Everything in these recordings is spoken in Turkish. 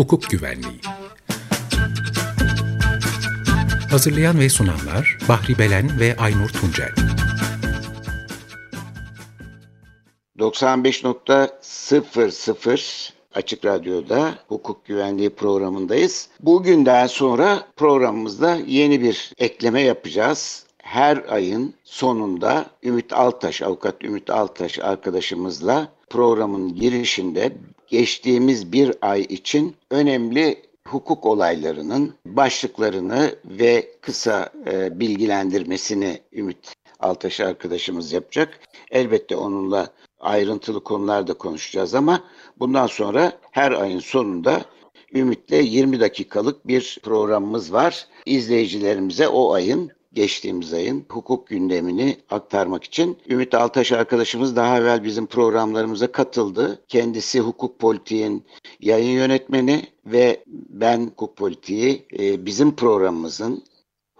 Hukuk Güvenliği Hazırlayan ve sunanlar Bahri Belen ve Aynur Tuncel 95.00 Açık Radyo'da hukuk güvenliği programındayız. Bugünden sonra programımızda yeni bir ekleme yapacağız. Her ayın sonunda Ümit Altaş, avukat Ümit Altaş arkadaşımızla programın girişinde geçtiğimiz bir ay için önemli hukuk olaylarının başlıklarını ve kısa e, bilgilendirmesini Ümit Altaş arkadaşımız yapacak. Elbette onunla ayrıntılı konular da konuşacağız ama bundan sonra her ayın sonunda Ümit'le 20 dakikalık bir programımız var. İzleyicilerimize o ayın geçtiğimiz ayın hukuk gündemini aktarmak için. Ümit Altaş arkadaşımız daha evvel bizim programlarımıza katıldı. Kendisi hukuk politiğin yayın yönetmeni ve ben hukuk politiği e, bizim programımızın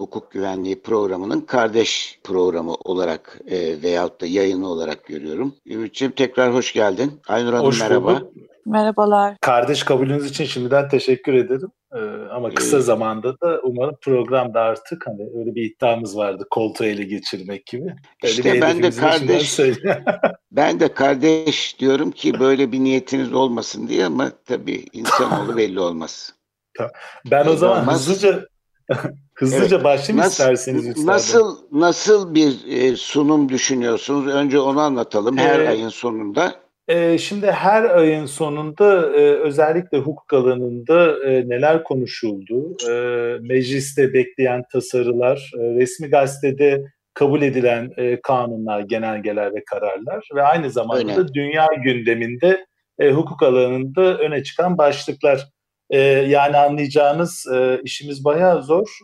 hukuk güvenliği programının kardeş programı olarak e, veyahut da yayını olarak görüyorum. Ümit'ciğim tekrar hoş geldin. Aynur Hanım hoş merhaba. Bulduk. Merhabalar. Kardeş kabulünüz için şimdiden teşekkür ederim. Ee, ama kısa ee, zamanda da umarım programda artık hani öyle bir iddiamız vardı koltuğu ele geçirmek gibi. Öyle işte ben de kardeş ben de kardeş diyorum ki böyle bir niyetiniz olmasın diye ama tabii insanoğlu belli olmaz. Ben belli o zaman olmaz. hızlıca hızlıca evet. başlayayım nasıl, isterseniz üstadım. Nasıl nasıl bir e, sunum düşünüyorsunuz? Önce onu anlatalım her ee, ayın sonunda. Ee, şimdi her ayın sonunda e, özellikle hukuk alanında e, neler konuşuldu, e, mecliste bekleyen tasarılar, resmi gazetede kabul edilen kanunlar, genelgeler ve kararlar ve aynı zamanda Öyle. dünya gündeminde hukuk alanında öne çıkan başlıklar. Yani anlayacağınız işimiz bayağı zor.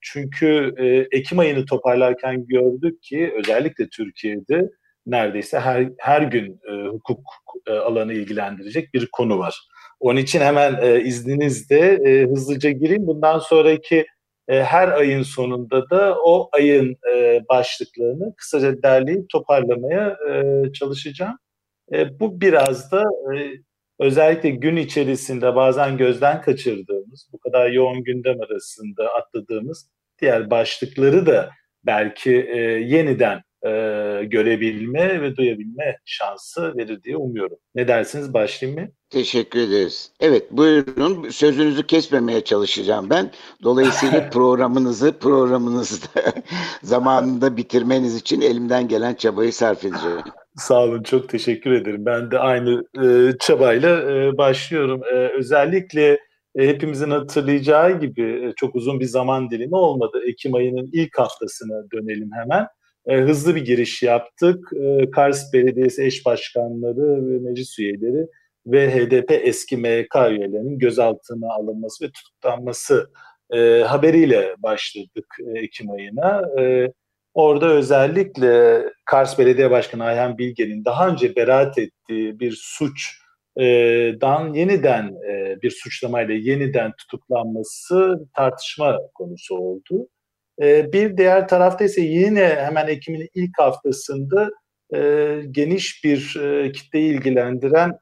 çünkü Ekim ayını toparlarken gördük ki özellikle Türkiye'de neredeyse her her gün e, hukuk e, alanı ilgilendirecek bir konu var. Onun için hemen e, izninizle e, hızlıca gireyim. Bundan sonraki e, her ayın sonunda da o ayın e, başlıklarını kısaca derleyip toparlamaya e, çalışacağım. E, bu biraz da e, özellikle gün içerisinde bazen gözden kaçırdığımız, bu kadar yoğun gündem arasında atladığımız diğer başlıkları da belki e, yeniden e, görebilme ve duyabilme şansı verir diye umuyorum. Ne dersiniz başlayayım mı? Teşekkür ederiz. Evet buyurun sözünüzü kesmemeye çalışacağım ben. Dolayısıyla programınızı programınızı da zamanında bitirmeniz için elimden gelen çabayı sarf edeceğim. Sağ olun çok teşekkür ederim. Ben de aynı e, çabayla e, başlıyorum. E, özellikle e, hepimizin hatırlayacağı gibi e, çok uzun bir zaman dilimi olmadı. Ekim ayının ilk haftasına dönelim hemen e, hızlı bir giriş yaptık. E, Kars Belediyesi eş başkanları ve meclis üyeleri ve HDP eski MYK üyelerinin gözaltına alınması ve tutuklanması e, haberiyle başladık e, Ekim ayına. E, orada özellikle Kars Belediye Başkanı Ayhan Bilge'nin daha önce beraat ettiği bir suç dan yeniden bir suçlamayla yeniden tutuklanması tartışma konusu oldu. Ee, bir diğer tarafta ise yine hemen Ekim'in ilk haftasında e, geniş bir e, kitleyi ilgilendiren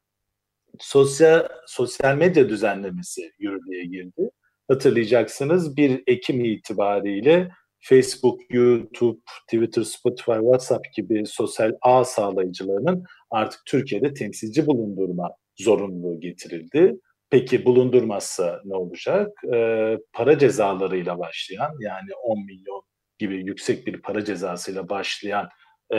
sosyal sosyal medya düzenlemesi yürürlüğe girdi. Hatırlayacaksınız 1 Ekim itibariyle Facebook, YouTube, Twitter, Spotify, WhatsApp gibi sosyal ağ sağlayıcılarının artık Türkiye'de temsilci bulundurma zorunluluğu getirildi. Peki bulundurmazsa ne olacak? Ee, para cezalarıyla başlayan yani 10 milyon gibi yüksek bir para cezasıyla başlayan e,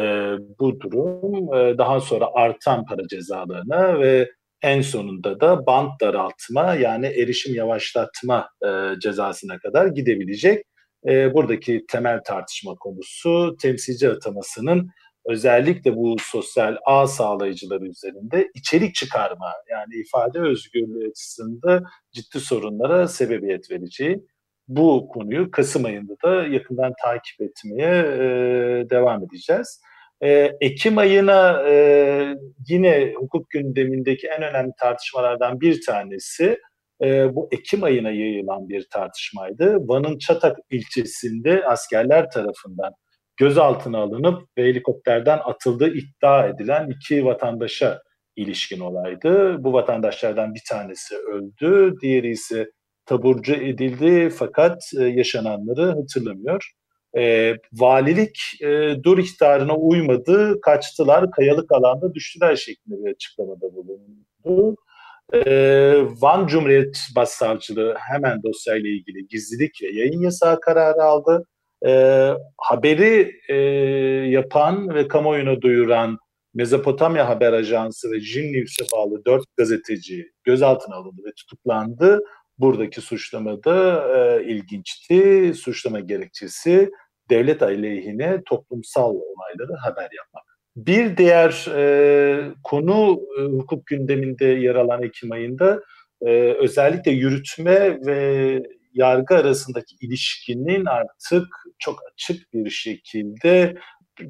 bu durum e, daha sonra artan para cezalarına ve en sonunda da bant daraltma yani erişim yavaşlatma e, cezasına kadar gidebilecek. E, buradaki temel tartışma konusu temsilci atamasının özellikle bu sosyal ağ sağlayıcıları üzerinde içerik çıkarma yani ifade özgürlüğü açısında ciddi sorunlara sebebiyet vereceği bu konuyu Kasım ayında da yakından takip etmeye e, devam edeceğiz. E, Ekim ayına e, yine hukuk gündemindeki en önemli tartışmalardan bir tanesi e, bu Ekim ayına yayılan bir tartışmaydı. Van'ın Çatak ilçesinde askerler tarafından gözaltına alınıp ve helikopterden atıldığı iddia edilen iki vatandaşa ilişkin olaydı. Bu vatandaşlardan bir tanesi öldü, diğeri ise taburcu edildi fakat e, yaşananları hatırlamıyor. E, valilik e, dur ihtarına uymadı, kaçtılar, kayalık alanda düştüler şeklinde bir açıklamada bulundu. E, Van Cumhuriyet Başsavcılığı hemen dosyayla ilgili gizlilik ve yayın yasağı kararı aldı. E, haberi e, yapan ve kamuoyuna duyuran Mezopotamya Haber Ajansı ve Jin News'e bağlı dört gazeteci gözaltına alındı ve tutuklandı. Buradaki suçlama da e, ilginçti. Suçlama gerekçesi devlet aleyhine toplumsal olayları haber yapmak. Bir diğer e, konu e, hukuk gündeminde yer alan Ekim ayında e, özellikle yürütme ve yargı arasındaki ilişkinin artık çok açık bir şekilde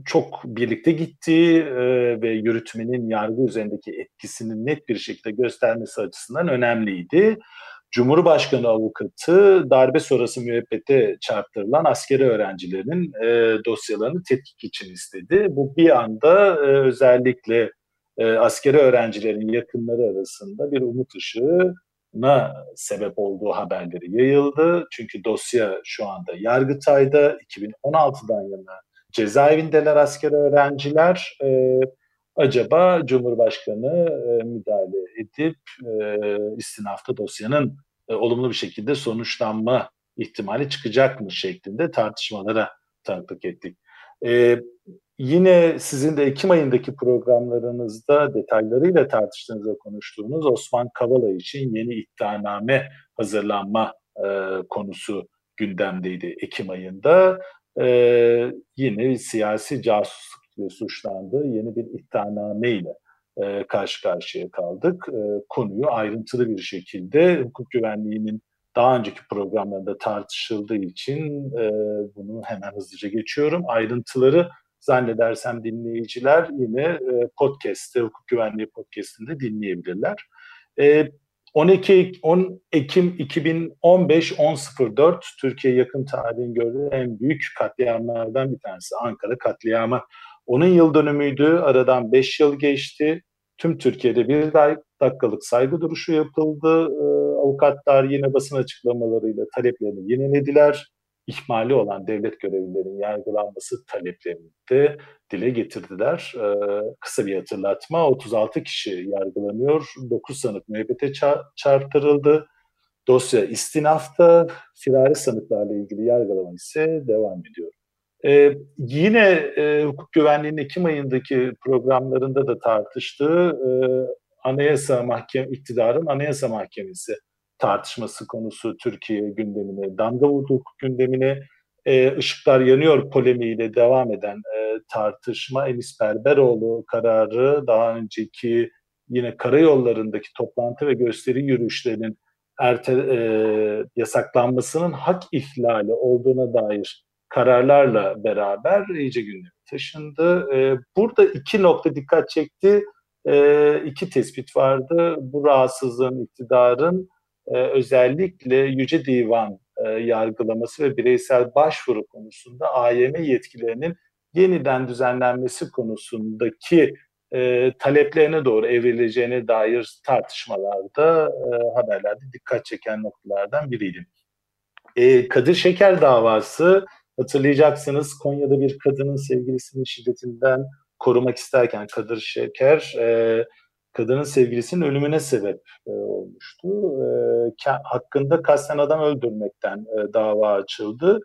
çok birlikte gittiği e, ve yürütmenin yargı üzerindeki etkisini net bir şekilde göstermesi açısından önemliydi. Cumhurbaşkanı avukatı darbe sonrası müebbete çarptırılan askeri öğrencilerin e, dosyalarını tetkik için istedi. Bu bir anda e, özellikle e, askeri öğrencilerin yakınları arasında bir umut ışığına sebep olduğu haberleri yayıldı. Çünkü dosya şu anda Yargıtay'da 2016'dan yana cezaevindeler askeri öğrenciler. E, acaba Cumhurbaşkanı e, müdahale edip e, istinafta dosyanın e, olumlu bir şekilde sonuçlanma ihtimali çıkacak mı şeklinde tartışmalara tanıklık ettik. E, yine sizin de Ekim ayındaki programlarınızda detaylarıyla tartıştığınız ve konuştuğunuz Osman Kavala için yeni iddianame hazırlanma e, konusu gündemdeydi Ekim ayında. E, yine siyasi casusluk suçlandığı yeni bir iddianame ile e, karşı karşıya kaldık. E, konuyu ayrıntılı bir şekilde hukuk güvenliğinin daha önceki programlarda tartışıldığı için e, bunu hemen hızlıca geçiyorum. Ayrıntıları zannedersem dinleyiciler yine e, podcast'te, hukuk güvenliği podcast'inde dinleyebilirler. E, 12 10 Ekim 2015 10.04 Türkiye yakın tarihin gördüğü en büyük katliamlardan bir tanesi Ankara katliamı onun yıl dönümüydü. Aradan 5 yıl geçti. Tüm Türkiye'de bir dakikalık saygı duruşu yapıldı. Ee, avukatlar yine basın açıklamalarıyla taleplerini yenilediler. İhmali olan devlet görevlilerinin yargılanması taleplerini de dile getirdiler. Ee, kısa bir hatırlatma. 36 kişi yargılanıyor. 9 sanık müebbete çarptırıldı. Dosya istinafta, firari sanıklarla ilgili yargılama ise devam ediyor. Ee, yine e, hukuk güvenliğinin Ekim ayındaki programlarında da tartıştığı e, Anayasa Mahkeme iktidarın Anayasa Mahkemesi tartışması konusu Türkiye gündemine damga vurdu hukuk gündemine. E, ışıklar yanıyor polemiğiyle devam eden e, tartışma Enis Berberoğlu kararı daha önceki yine karayollarındaki toplantı ve gösteri yürüyüşlerinin erte, e, yasaklanmasının hak ihlali olduğuna dair kararlarla beraber iyice gündeme taşındı. E, burada iki nokta dikkat çekti. E, iki tespit vardı. Bu rahatsızlığın iktidarın e, özellikle Yüce Divan e, yargılaması ve bireysel başvuru konusunda AYM yetkilerinin yeniden düzenlenmesi konusundaki e, taleplerine doğru evrileceğine dair tartışmalarda, e, haberlerde dikkat çeken noktalardan biriydi. E, Kadir Şeker davası Hatırlayacaksınız Konya'da bir kadının sevgilisinin şiddetinden korumak isterken Kadir Şeker e, kadının sevgilisinin ölümüne sebep e, olmuştu. E, hakkında kasten adam öldürmekten e, dava açıldı.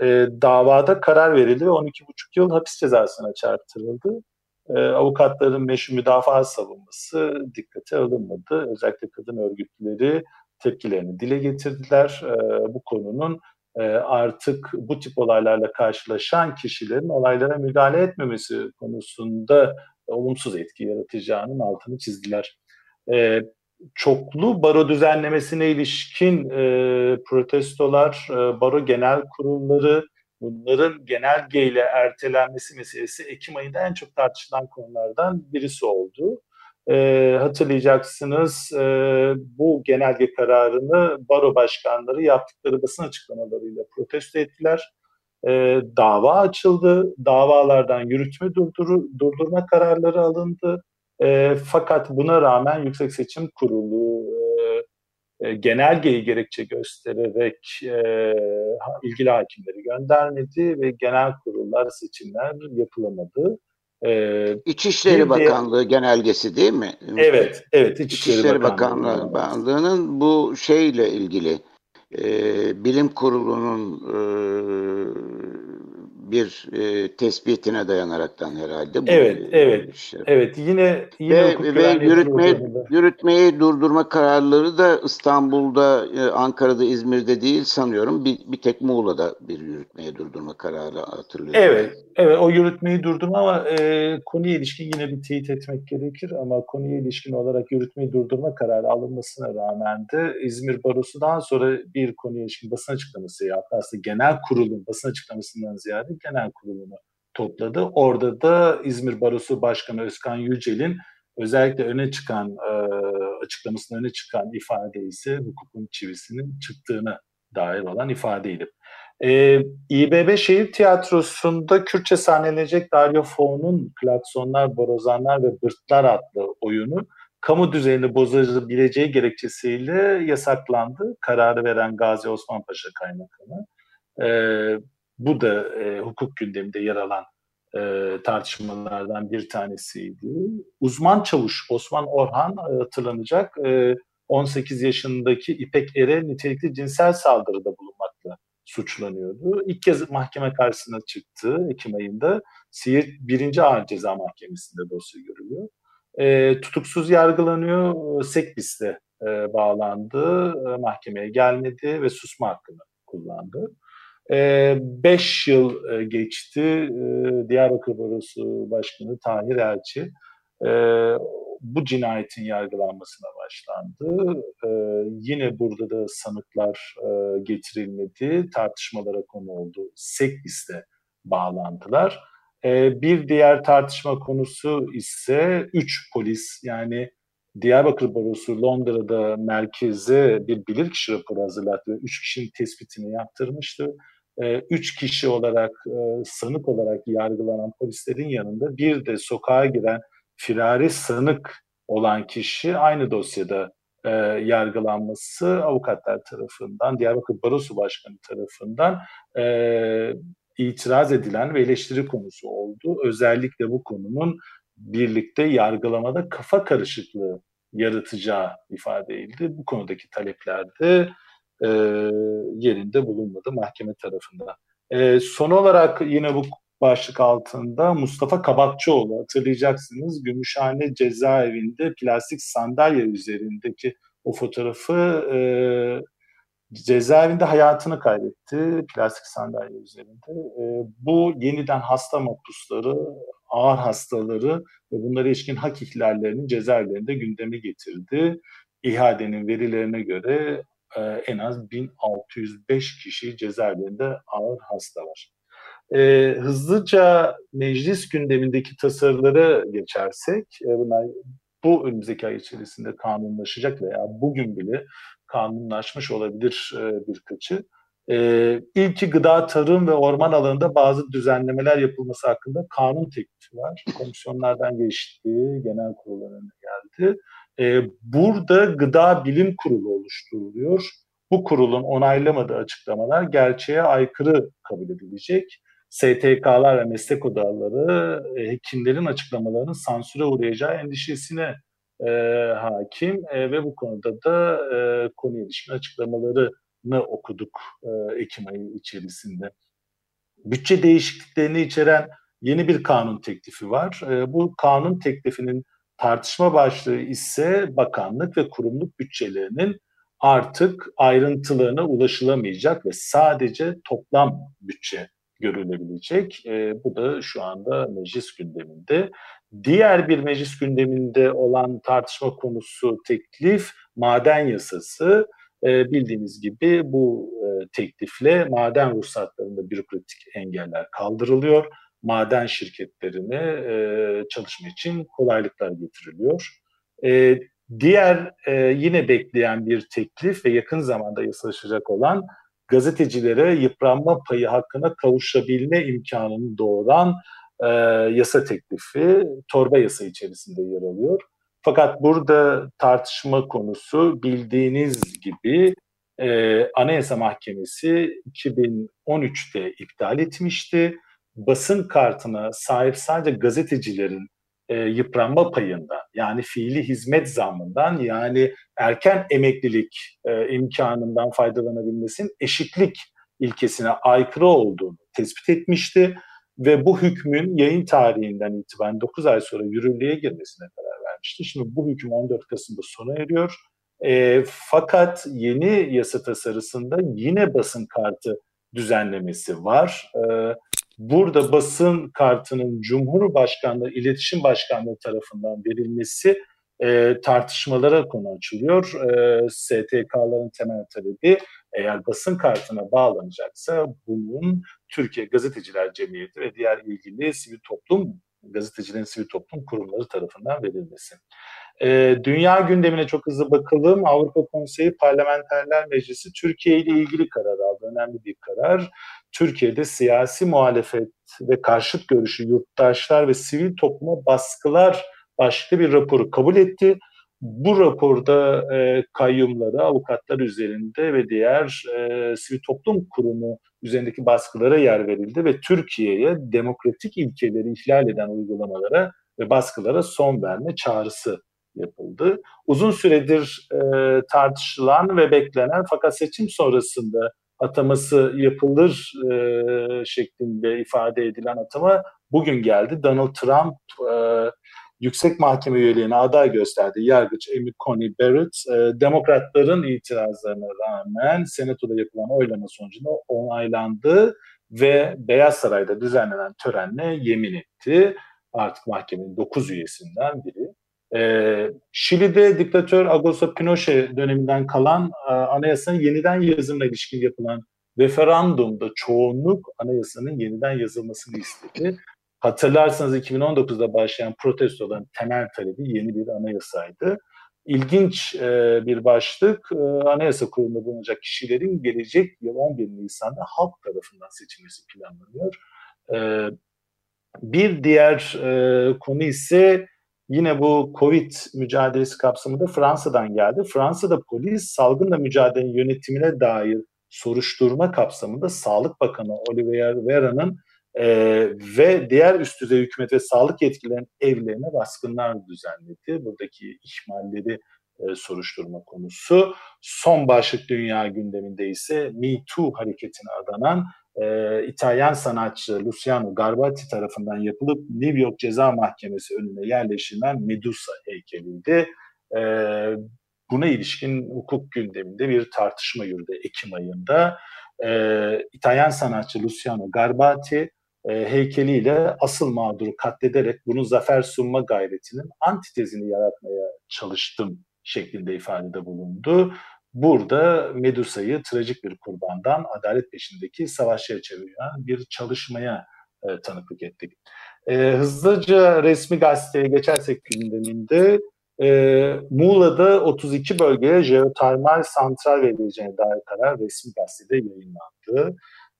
E, davada karar verildi ve 12,5 yıl hapis cezasına çarptırıldı. E, avukatların meşru müdafaa savunması dikkate alınmadı. Özellikle kadın örgütleri tepkilerini dile getirdiler. E, bu konunun artık bu tip olaylarla karşılaşan kişilerin olaylara müdahale etmemesi konusunda olumsuz etki yaratacağının altını çizdiler. E, çoklu baro düzenlemesine ilişkin e, protestolar, baro genel kurulları, bunların genelgeyle ertelenmesi meselesi Ekim ayında en çok tartışılan konulardan birisi oldu e, hatırlayacaksınız e, bu genelge kararını baro başkanları yaptıkları basın açıklamalarıyla protesto ettiler. E, dava açıldı, davalardan yürütme durduru, durdurma kararları alındı. E, fakat buna rağmen Yüksek Seçim Kurulu e, genelgeyi gerekçe göstererek e, ilgili hakimleri göndermedi ve genel kurullar seçimler yapılamadı. E, İçişleri Bakanlığı genelgesi değil mi? Evet, evet İçişleri, İçişleri Bakanlığı, Bakanlığı'nın bu şeyle ilgili e, bilim kurulunun e, bir e, tespitine dayanaraktan herhalde. Bu, evet, evet. Işler. Evet, yine yine ve, ve yürütmeyi yürütmeyi durdurma kararları da İstanbul'da, e, Ankara'da, İzmir'de değil sanıyorum. Bir, bir tek Muğla'da bir yürütmeyi durdurma kararı hatırlıyorum. Evet, evet o yürütmeyi durdurma ama e, konuya ilişkin yine bir teyit etmek gerekir ama konuya ilişkin olarak yürütmeyi durdurma kararı alınmasına rağmen de İzmir Barosu'dan sonra bir konuya ilişkin basın açıklaması yaptı. Aslında genel kurulun basın açıklamasından ziyade Genel Kurulu'nu topladı. Orada da İzmir Barosu Başkanı Özkan Yücel'in özellikle öne çıkan e, açıklamasının öne çıkan ifade ise hukukun çivisinin çıktığını dair olan ifadeydi. E, İBB Şehir Tiyatrosu'nda Kürtçe sahnelenecek Dario Fo'nun Klaksonlar, Borazanlar ve Bırtlar adlı oyunu kamu düzenini bozabileceği gerekçesiyle yasaklandı. Kararı veren Gazi Osman Paşa kaymakamı. E, bu da e, hukuk gündeminde yer alan e, tartışmalardan bir tanesiydi. Uzman çavuş Osman Orhan e, hatırlanacak e, 18 yaşındaki İpek Er'e nitelikli cinsel saldırıda bulunmakla suçlanıyordu. İlk kez mahkeme karşısına çıktı Ekim ayında. Siirt 1. Ağır Ceza Mahkemesi'nde dosya görülüyor. E, tutuksuz yargılanıyor. Sekbis'te e, bağlandı. E, mahkemeye gelmedi ve susma hakkını kullandı. E, beş yıl e, geçti. E, Diyarbakır Barosu Başkanı Tahir Elçi e, bu cinayetin yargılanmasına başlandı. E, yine burada da sanıklar e, getirilmedi. Tartışmalara konu oldu. Sekbis'te bağlantılar. Bir diğer tartışma konusu ise üç polis yani Diyarbakır Barosu Londra'da merkeze bir bilirkişi raporu hazırlattı üç kişinin tespitini yaptırmıştı. E, üç kişi olarak e, sanık olarak yargılanan polislerin yanında bir de sokağa giren firari sanık olan kişi aynı dosyada e, yargılanması avukatlar tarafından, Diyarbakır Barosu Başkanı tarafından e, itiraz edilen ve eleştiri konusu oldu. Özellikle bu konunun birlikte yargılamada kafa karışıklığı yaratacağı ifade edildi. Bu konudaki taleplerde e, yerinde bulunmadı mahkeme tarafından. E, son olarak yine bu başlık altında Mustafa Kabakçıoğlu hatırlayacaksınız Gümüşhane cezaevinde plastik sandalye üzerindeki o fotoğrafı e, cezaevinde hayatını kaybetti plastik sandalye üzerinde. E, bu yeniden hasta mahpusları, ağır hastaları ve bunlara ilişkin hak ihlallerinin cezaevlerinde gündeme getirdi. İHA'denin verilerine göre e, en az 1605 kişi cezaevlerinde ağır hasta var. E, hızlıca meclis gündemindeki tasarılara geçersek, e, bunlar bu önümüzdeki ay içerisinde kanunlaşacak veya bugün bile kanunlaşmış olabilir e, birkaçı. E, ilki gıda, tarım ve orman alanında bazı düzenlemeler yapılması hakkında kanun teklifi var. Komisyonlardan geçti, genel kurullarına geldi. E, burada Gıda Bilim Kurulu oluşturuluyor. Bu kurulun onaylamadığı açıklamalar gerçeğe aykırı kabul edilecek. STK'lar ve meslek odaları e, hekimlerin açıklamalarının sansüre uğrayacağı endişesine e, hakim e, ve bu konuda da e, konuya ilişkin açıklamalarını okuduk e, Ekim ayı içerisinde. Bütçe değişikliklerini içeren yeni bir kanun teklifi var. E, bu kanun teklifinin Tartışma başlığı ise bakanlık ve kurumluk bütçelerinin artık ayrıntılarına ulaşılamayacak ve sadece toplam bütçe görülebilecek. E, bu da şu anda meclis gündeminde. Diğer bir meclis gündeminde olan tartışma konusu teklif maden yasası. E, bildiğiniz gibi bu e, teklifle maden ruhsatlarında bürokratik engeller kaldırılıyor maden şirketlerine e, çalışma için kolaylıklar getiriliyor. E, diğer e, yine bekleyen bir teklif ve yakın zamanda yasalaşacak olan gazetecilere yıpranma payı hakkına kavuşabilme imkanını doğuran e, yasa teklifi torba yasa içerisinde yer alıyor. Fakat burada tartışma konusu bildiğiniz gibi e, Anayasa Mahkemesi 2013'te iptal etmişti. Basın kartına sahip sadece gazetecilerin e, yıpranma payından yani fiili hizmet zammından yani erken emeklilik e, imkanından faydalanabilmesinin eşitlik ilkesine aykırı olduğunu tespit etmişti ve bu hükmün yayın tarihinden itibaren 9 ay sonra yürürlüğe girmesine karar vermişti. Şimdi bu hüküm 14 Kasım'da sona eriyor. E, fakat yeni yasa tasarısında yine basın kartı düzenlemesi var. E, burada basın kartının Cumhurbaşkanlığı İletişim Başkanlığı tarafından verilmesi e, tartışmalara konu açılıyor. E, STK'ların temel talebi eğer basın kartına bağlanacaksa bunun Türkiye Gazeteciler Cemiyeti ve diğer ilgili sivil toplum gazetecilerin sivil toplum kurumları tarafından verilmesi. E, dünya gündemine çok hızlı bakalım. Avrupa Konseyi Parlamenterler Meclisi Türkiye ile ilgili karar aldı. Önemli bir karar. Türkiye'de siyasi muhalefet ve karşıt görüşü yurttaşlar ve sivil topluma baskılar başlıklı bir raporu kabul etti. Bu raporda e, kayyumlara, avukatlar üzerinde ve diğer e, sivil toplum kurumu üzerindeki baskılara yer verildi ve Türkiye'ye demokratik ilkeleri ihlal eden uygulamalara ve baskılara son verme çağrısı yapıldı. Uzun süredir e, tartışılan ve beklenen fakat seçim sonrasında ataması yapılır e, şeklinde ifade edilen atama bugün geldi. Donald Trump e, yüksek mahkeme üyeliğine aday gösterdi. Yargıç Amy Coney Barrett, e, demokratların itirazlarına rağmen senatoda yapılan oylama sonucunda onaylandı ve Beyaz Saray'da düzenlenen törenle yemin etti. Artık mahkemenin 9 üyesinden biri. E, Şili'de diktatör Augusto Pinochet döneminden kalan e, anayasanın yeniden yazımına ilişkin yapılan referandumda çoğunluk anayasanın yeniden yazılmasını istedi. Hatırlarsanız 2019'da başlayan protestoların temel talebi yeni bir anayasaydı. İlginç e, bir başlık, e, anayasa kurulunda bulunacak kişilerin gelecek yıl 11 Nisan'da halk tarafından seçilmesi planlanıyor. E, bir diğer e, konu ise yine bu Covid mücadelesi kapsamında Fransa'dan geldi. Fransa'da polis salgınla mücadele yönetimine dair soruşturma kapsamında Sağlık Bakanı Olivier Véran'ın e, ve diğer üst düzey hükümet ve sağlık yetkililerinin evlerine baskınlar düzenledi. Buradaki ihmalleri e, soruşturma konusu. Son başlık dünya gündeminde ise Me Too hareketine adanan e, İtalyan sanatçı Luciano Garbati tarafından yapılıp New York Ceza Mahkemesi önüne yerleştirilen Medusa heykeliydi. E, buna ilişkin hukuk gündeminde bir tartışma yürüdü Ekim ayında. E, İtalyan sanatçı Luciano Garbati e, heykeliyle asıl mağduru katlederek bunu zafer sunma gayretinin antitezini yaratmaya çalıştım şeklinde ifadede bulundu. Burada Medusa'yı trajik bir kurbandan adalet peşindeki savaşçıya çeviren bir çalışmaya e, tanıklık ettik. E, hızlıca resmi gazeteye geçersek gündeminde e, Muğla'da 32 bölgeye jeotermal santral verileceğine dair karar resmi gazetede yayınlandı.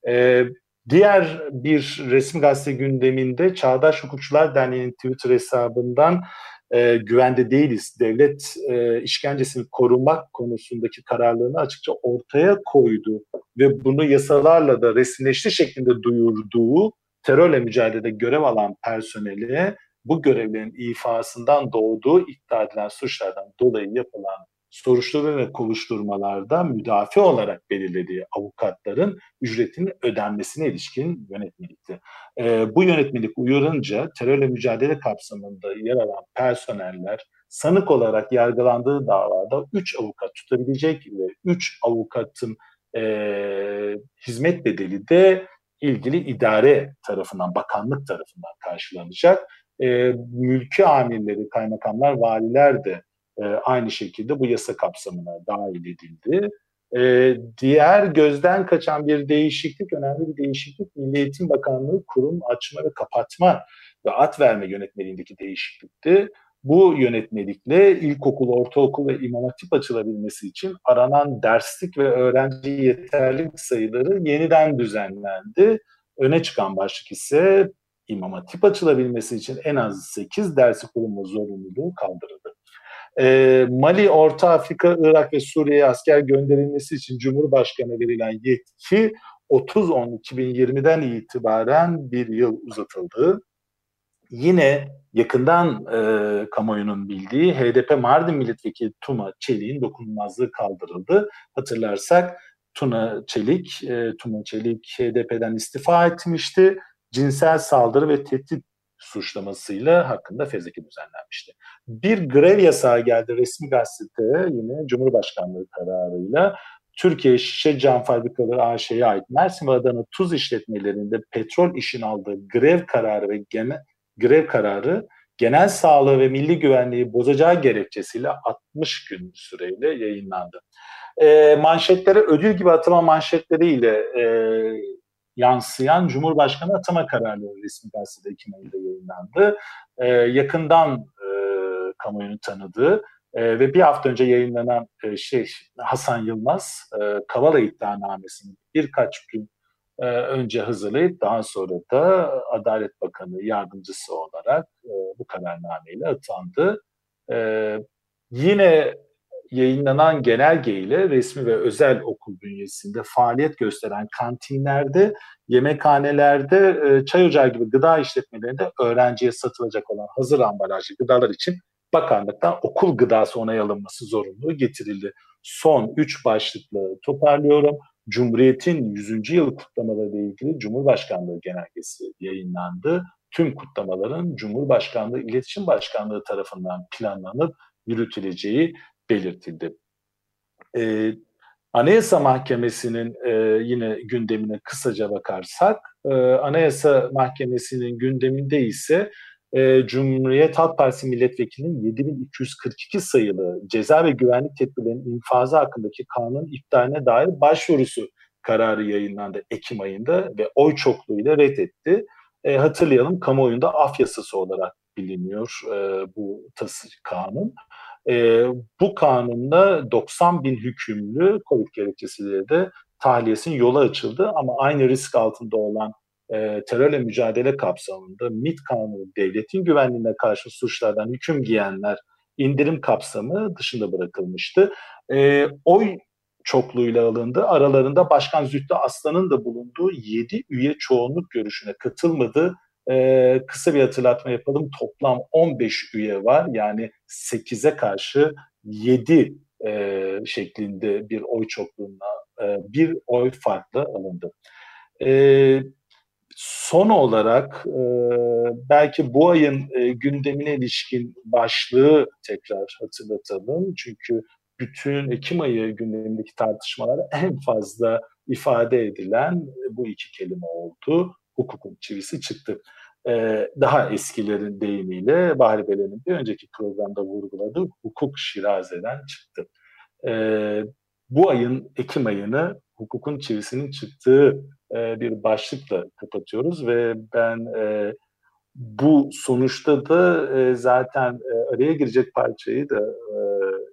E, diğer bir resmi gazete gündeminde Çağdaş Hukukçular Derneği'nin Twitter hesabından e, güvende değiliz. Devlet e, işkencesini korumak konusundaki kararlılığını açıkça ortaya koydu ve bunu yasalarla da resimleşti şeklinde duyurduğu terörle mücadelede görev alan personeli bu görevlerin ifasından doğduğu iddia edilen suçlardan dolayı yapılan soruşturma ve kovuşturmalarda müdafi olarak belirlediği avukatların ücretinin ödenmesine ilişkin yönetmelikti. E, bu yönetmelik uyarınca terörle mücadele kapsamında yer alan personeller sanık olarak yargılandığı davada 3 avukat tutabilecek ve 3 avukatın e, hizmet bedeli de ilgili idare tarafından, bakanlık tarafından karşılanacak. E, mülki amirleri, kaymakamlar, valiler de e, aynı şekilde bu yasa kapsamına dahil edildi. E, diğer gözden kaçan bir değişiklik, önemli bir değişiklik Milli Eğitim Bakanlığı kurum açma ve kapatma ve at verme yönetmeliğindeki değişiklikti. Bu yönetmelikle ilkokul, ortaokul ve imam hatip açılabilmesi için aranan derslik ve öğrenci yeterlik sayıları yeniden düzenlendi. Öne çıkan başlık ise İmam Hatip açılabilmesi için en az 8 dersi kurulma zorunluluğu kaldırıldı. E, Mali, Orta Afrika, Irak ve Suriye'ye asker gönderilmesi için Cumhurbaşkanı verilen yetki 30-10-2020'den itibaren bir yıl uzatıldı. Yine yakından e, kamuoyunun bildiği HDP Mardin Milletvekili Tuna Çelik'in dokunulmazlığı kaldırıldı. Hatırlarsak Tuna Çelik, e, Tuna Çelik HDP'den istifa etmişti. Cinsel saldırı ve tehdit suçlamasıyla hakkında fezleke düzenlenmişti. Bir grev yasağı geldi resmi gazete yine Cumhurbaşkanlığı kararıyla. Türkiye Şişe Cam Fabrikaları AŞ'ye ait Mersin ve Adana tuz işletmelerinde petrol işin aldığı grev kararı ve genel grev kararı genel sağlığı ve milli güvenliği bozacağı gerekçesiyle 60 gün süreyle yayınlandı. E, manşetlere ödül gibi atama manşetleriyle e, yansıyan Cumhurbaşkanı atama kararları resmi gazetede Ekim ayında yayınlandı. E, yakından e, kamuoyunu tanıdığı e, ve bir hafta önce yayınlanan e, şey Hasan Yılmaz e, Kavala iddianamesini birkaç gün e, önce hazırlayıp daha sonra da Adalet Bakanı yardımcısı olarak e, bu kararnameyle atandı. E, yine yayınlanan genelge ile resmi ve özel okul bünyesinde faaliyet gösteren kantinlerde, yemekhanelerde, e, çay ocağı gibi gıda işletmelerinde öğrenciye satılacak olan hazır ambalajlı gıdalar için bakanlıktan okul gıdası onay alınması zorunluluğu getirildi. Son üç başlıkla toparlıyorum. Cumhuriyet'in 100. yıl kutlamaları ile ilgili Cumhurbaşkanlığı genelgesi yayınlandı. Tüm kutlamaların Cumhurbaşkanlığı İletişim Başkanlığı tarafından planlanıp yürütüleceği belirtildi. Ee, Anayasa Mahkemesi'nin e, yine gündemine kısaca bakarsak, e, Anayasa Mahkemesi'nin gündeminde ise e, Cumhuriyet Halk Partisi milletvekilinin 7242 sayılı ceza ve güvenlik tedbirlerinin infazı hakkındaki kanun iptaline dair başvurusu kararı yayınlandı Ekim ayında ve oy çokluğuyla reddetti. E, hatırlayalım kamuoyunda af yasası olarak biliniyor e, bu tası kanun. E, bu kanunla 90 bin hükümlü COVID gerekçesiyle de tahliyesinin yola açıldı ama aynı risk altında olan e, terörle mücadele kapsamında MIT kanunu devletin güvenliğine karşı suçlardan hüküm giyenler indirim kapsamı dışında bırakılmıştı. E, oy çokluğuyla alındı. Aralarında Başkan Zühtü Aslan'ın da bulunduğu 7 üye çoğunluk görüşüne katılmadı. Ee, kısa bir hatırlatma yapalım. Toplam 15 üye var. Yani 8'e karşı 7 e, şeklinde bir oy çokluğuna e, bir oy farklı alındı. E, son olarak e, belki bu ayın e, gündemine ilişkin başlığı tekrar hatırlatalım. Çünkü bütün Ekim ayı gündemindeki tartışmalar en fazla ifade edilen bu iki kelime oldu. Hukukun çivisi çıktı. Ee, daha eskilerin deyimiyle Bahri Belen'in bir önceki programda vurguladığı hukuk şirazeden çıktı. Ee, bu ayın Ekim ayını hukukun çivisinin çıktığı e, bir başlıkla kapatıyoruz ve ben e, bu sonuçta da e, zaten e, araya girecek parçayı da e,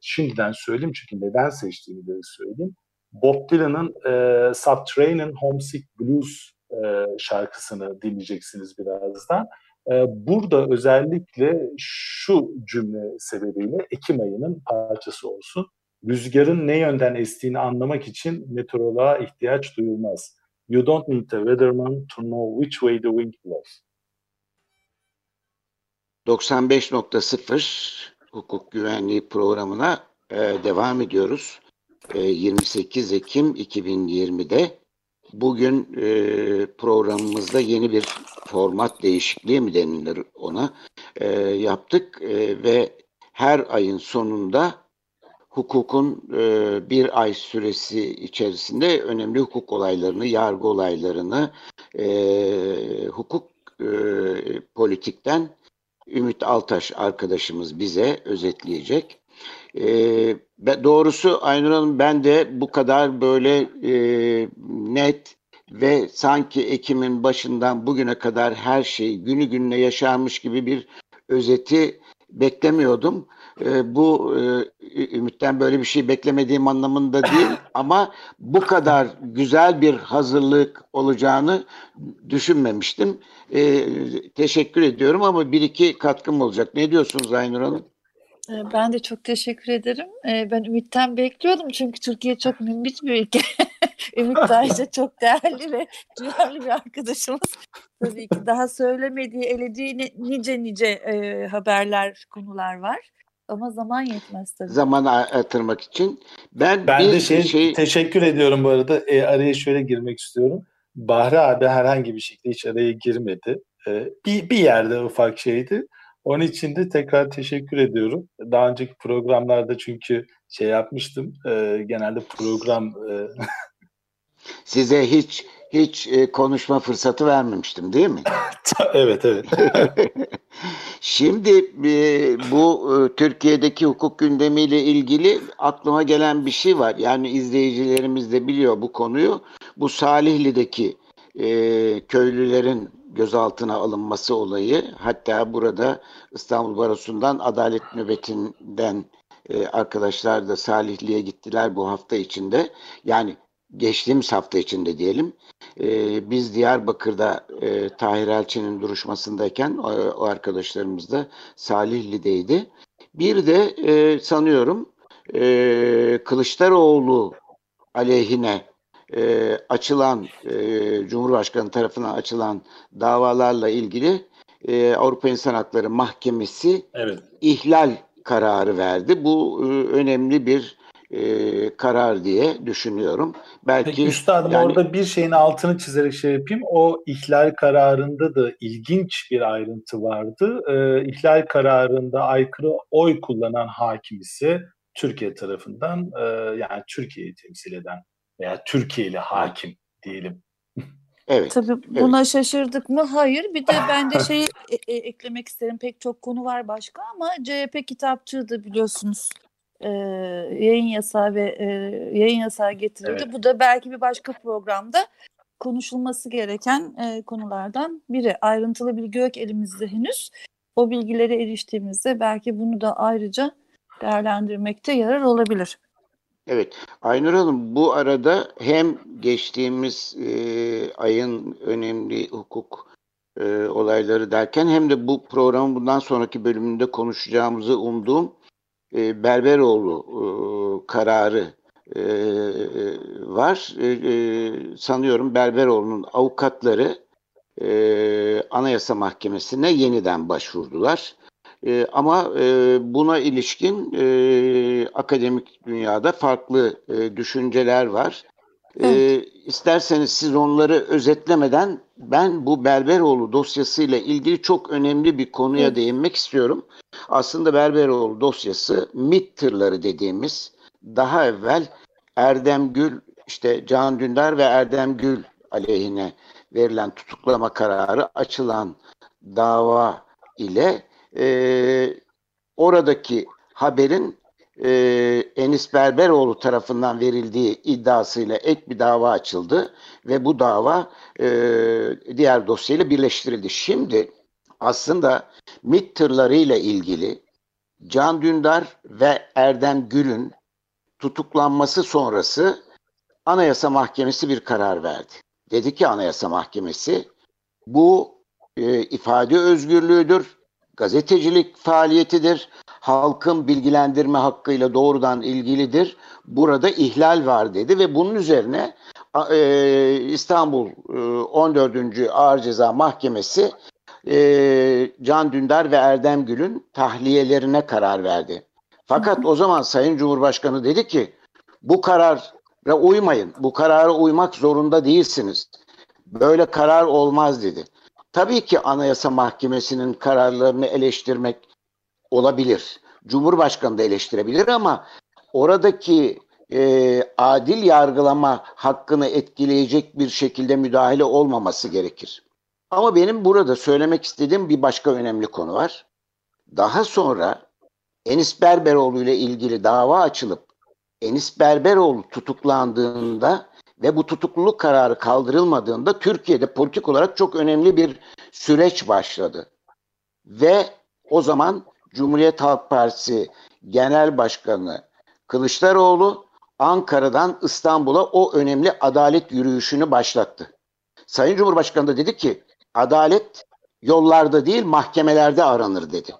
şimdiden söyleyeyim çünkü neden seçtiğimi de söyleyeyim. Bob Dylan'ın e, Subterranean Homesick Blues e, şarkısını dinleyeceksiniz birazdan. E, burada özellikle şu cümle sebebiyle Ekim ayının parçası olsun. Rüzgarın ne yönden estiğini anlamak için meteoroloğa ihtiyaç duyulmaz. You don't need a weatherman to know which way the wind blows. 95.0 hukuk güvenliği programına e, devam ediyoruz. E, 28 Ekim 2020'de bugün e, programımızda yeni bir format değişikliği mi denilir ona e, yaptık e, ve her ayın sonunda hukukun e, bir ay süresi içerisinde önemli hukuk olaylarını, yargı olaylarını, e, hukuk e, politikten Ümit Altaş arkadaşımız bize özetleyecek. E, doğrusu Aynur Hanım ben de bu kadar böyle e, net ve sanki Ekim'in başından bugüne kadar her şey günü gününe yaşanmış gibi bir özeti beklemiyordum. E, bu e, Ümit'ten böyle bir şey beklemediğim anlamında değil ama bu kadar güzel bir hazırlık olacağını düşünmemiştim. E, teşekkür ediyorum ama bir iki katkım olacak. Ne diyorsunuz Aynur Hanım? Ben de çok teşekkür ederim. Ben Ümit'ten bekliyordum çünkü Türkiye çok mümbit bir ülke. Ümit de çok değerli ve duyarlı bir arkadaşımız. Tabii ki daha söylemediği, elediği nice nice e, haberler, konular var. Ama zaman yetmez tabii. Zaman artırmak için. Ben, ben de şey, şey teşekkür ediyorum bu arada. E, araya şöyle girmek istiyorum. Bahri abi herhangi bir şekilde hiç araya girmedi. E, bir, bir yerde ufak şeydi. Onun için de tekrar teşekkür ediyorum. Daha önceki programlarda çünkü şey yapmıştım. E, genelde program e... size hiç hiç e, konuşma fırsatı vermemiştim değil mi? evet evet. Şimdi e, bu e, Türkiye'deki hukuk gündemiyle ilgili aklıma gelen bir şey var. Yani izleyicilerimiz de biliyor bu konuyu. Bu Salihli'deki e, köylülerin gözaltına alınması olayı hatta burada İstanbul Barosu'ndan adalet nöbetinden e, arkadaşlar da Salihli'ye gittiler bu hafta içinde. Yani geçtiğimiz hafta içinde diyelim. E, biz Diyarbakır'da e, Tahir Elçi'nin duruşmasındayken o, o arkadaşlarımız da Salihli'deydi. Bir de e, sanıyorum e, Kılıçdaroğlu aleyhine e, açılan e, Cumhurbaşkanı tarafından açılan davalarla ilgili e, Avrupa İnsan Hakları Mahkemesi evet. ihlal kararı verdi. Bu e, önemli bir e, karar diye düşünüyorum. Belki Peki üstadım yani, orada bir şeyin altını çizerek şey yapayım. O ihlal kararında da ilginç bir ayrıntı vardı. E, ihlal kararında aykırı oy kullanan hakim ise Türkiye tarafından e, yani Türkiye'yi temsil eden veya Türkiye'li hakim diyelim. Evet. Tabii buna evet. şaşırdık mı? Hayır. Bir de ben de şeyi e- e- eklemek isterim. Pek çok konu var başka ama CHP kitapçığıydı biliyorsunuz. Ee, yayın yasağı ve e, yayın yasağı getirildi. Evet. Bu da belki bir başka programda konuşulması gereken e, konulardan biri. Ayrıntılı bilgi yok elimizde henüz. O bilgilere eriştiğimizde belki bunu da ayrıca değerlendirmekte yarar olabilir. Evet, Aynur Hanım bu arada hem geçtiğimiz e, ayın önemli hukuk e, olayları derken hem de bu programın bundan sonraki bölümünde konuşacağımızı umduğum e, Berberoğlu e, kararı e, var. E, e, sanıyorum Berberoğlu'nun avukatları e, Anayasa Mahkemesi'ne yeniden başvurdular. E, ama e, buna ilişkin e, akademik dünyada farklı e, düşünceler var. E, evet. E, isterseniz siz onları özetlemeden ben bu Berberoğlu dosyasıyla ilgili çok önemli bir konuya evet. değinmek istiyorum. Aslında Berberoğlu dosyası MİT tırları dediğimiz daha evvel Erdem Gül, işte Can Dündar ve Erdem Gül aleyhine verilen tutuklama kararı açılan dava ile e, oradaki haberin e, Enis Berberoğlu tarafından verildiği iddiasıyla ek bir dava açıldı ve bu dava e, diğer dosyayla birleştirildi. Şimdi aslında MİT tırlarıyla ilgili Can Dündar ve Erdem Gül'ün tutuklanması sonrası Anayasa Mahkemesi bir karar verdi. Dedi ki Anayasa Mahkemesi bu e, ifade özgürlüğüdür gazetecilik faaliyetidir. Halkın bilgilendirme hakkıyla doğrudan ilgilidir. Burada ihlal var dedi ve bunun üzerine e, İstanbul e, 14. Ağır Ceza Mahkemesi e, Can Dündar ve Erdem Gül'ün tahliyelerine karar verdi. Fakat o zaman Sayın Cumhurbaşkanı dedi ki bu karara uymayın. Bu karara uymak zorunda değilsiniz. Böyle karar olmaz dedi. Tabii ki Anayasa Mahkemesi'nin kararlarını eleştirmek olabilir. Cumhurbaşkanı da eleştirebilir ama oradaki e, adil yargılama hakkını etkileyecek bir şekilde müdahale olmaması gerekir. Ama benim burada söylemek istediğim bir başka önemli konu var. Daha sonra Enis Berberoğlu ile ilgili dava açılıp Enis Berberoğlu tutuklandığında ve bu tutukluluk kararı kaldırılmadığında Türkiye'de politik olarak çok önemli bir süreç başladı. Ve o zaman Cumhuriyet Halk Partisi Genel Başkanı Kılıçdaroğlu Ankara'dan İstanbul'a o önemli adalet yürüyüşünü başlattı. Sayın Cumhurbaşkanı da dedi ki adalet yollarda değil mahkemelerde aranır dedi.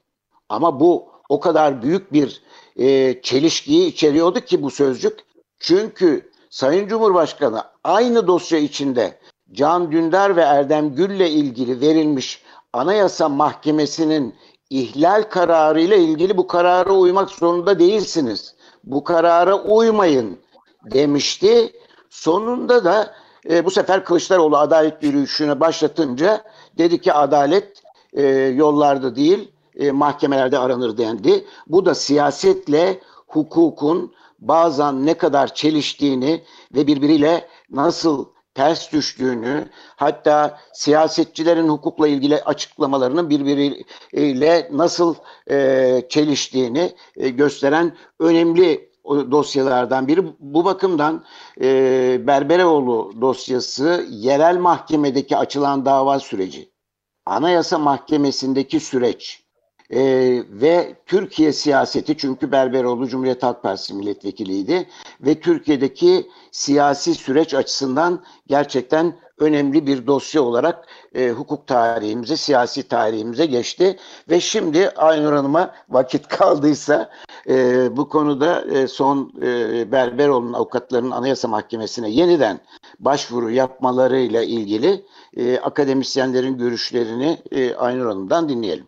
Ama bu o kadar büyük bir e, çelişkiyi içeriyordu ki bu sözcük. Çünkü Sayın Cumhurbaşkanı aynı dosya içinde Can Dündar ve Erdem Gül'le ilgili verilmiş Anayasa Mahkemesi'nin ihlal kararı ile ilgili bu karara uymak zorunda değilsiniz. Bu karara uymayın demişti. Sonunda da e, bu sefer Kılıçdaroğlu adalet yürüyüşünü başlatınca dedi ki adalet e, yollarda değil e, mahkemelerde aranır dendi. Bu da siyasetle hukukun bazen ne kadar çeliştiğini ve birbiriyle nasıl ters düştüğünü hatta siyasetçilerin hukukla ilgili açıklamalarının birbiriyle nasıl e, çeliştiğini e, gösteren önemli dosyalardan biri. Bu bakımdan e, Berberoğlu dosyası yerel mahkemedeki açılan dava süreci, Anayasa Mahkemesi'ndeki süreç, e, ve Türkiye siyaseti çünkü Berberoğlu Cumhuriyet Halk Partisi milletvekiliydi ve Türkiye'deki siyasi süreç açısından gerçekten önemli bir dosya olarak e, hukuk tarihimize, siyasi tarihimize geçti ve şimdi Aynur Hanım'a vakit kaldıysa e, bu konuda e, son e, Berberoğlu'nun avukatlarının Anayasa Mahkemesi'ne yeniden başvuru yapmalarıyla ilgili e, akademisyenlerin görüşlerini e, Aynur Hanım'dan dinleyelim.